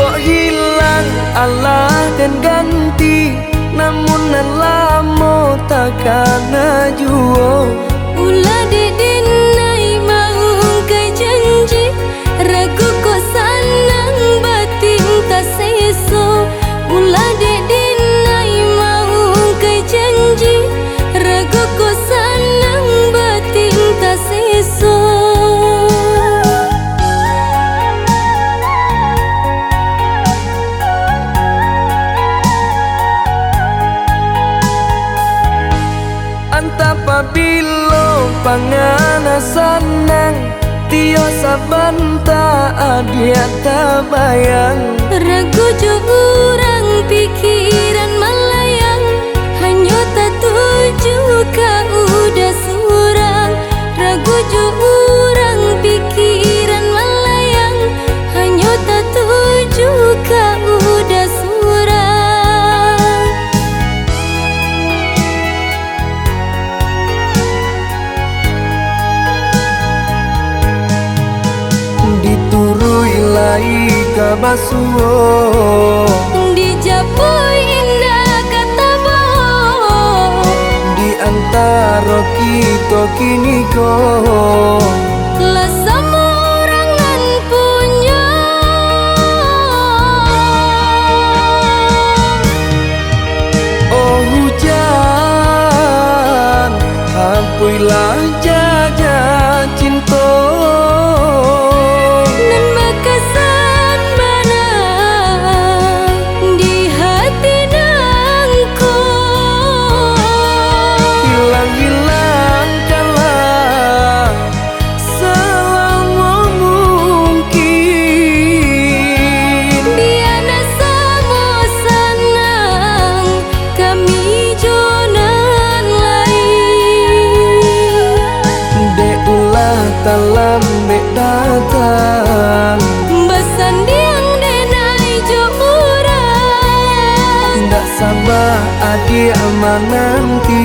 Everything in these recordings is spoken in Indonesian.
kok hilang Allah dan ganti. Namun Allah mau takkan najuo Ula didi panganasan nang tiyo sa banta adya tabayang. Ragu jugur kabasuo Dijapui indah kata bohong. Di antara kita kini kau. Lah sama orangan punya. Oh hujan Hampuilah jajah dalam datang. Bersendiang denai jurang Tak sabar adia menanti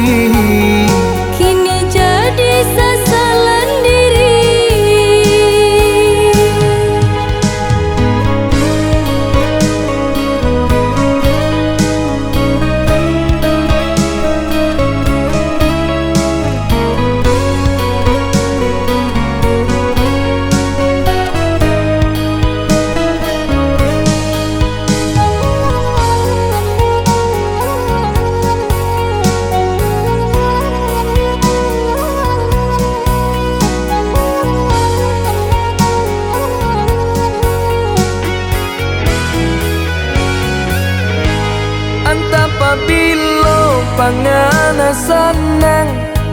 sana sanang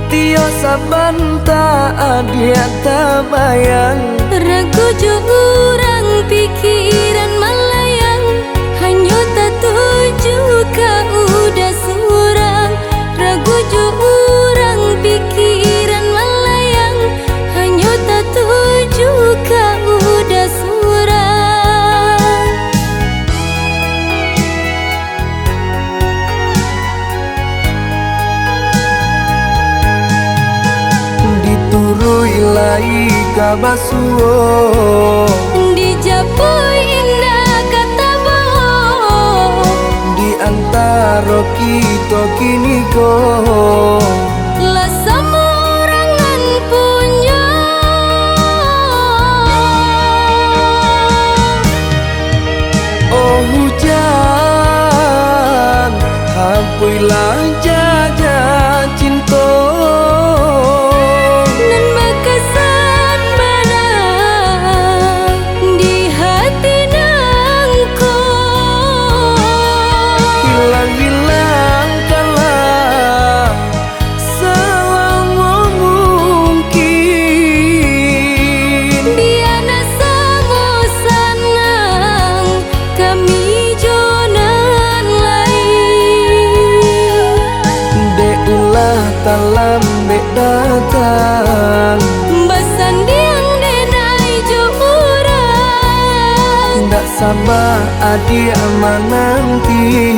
Tio sabanta adiata bayang. Regu jurang pikiran lai kabasuo Dijapui indah kata bohong. Di antara kita sampai datang Pesan yang denai curang Tak sabar adik menanti